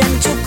them to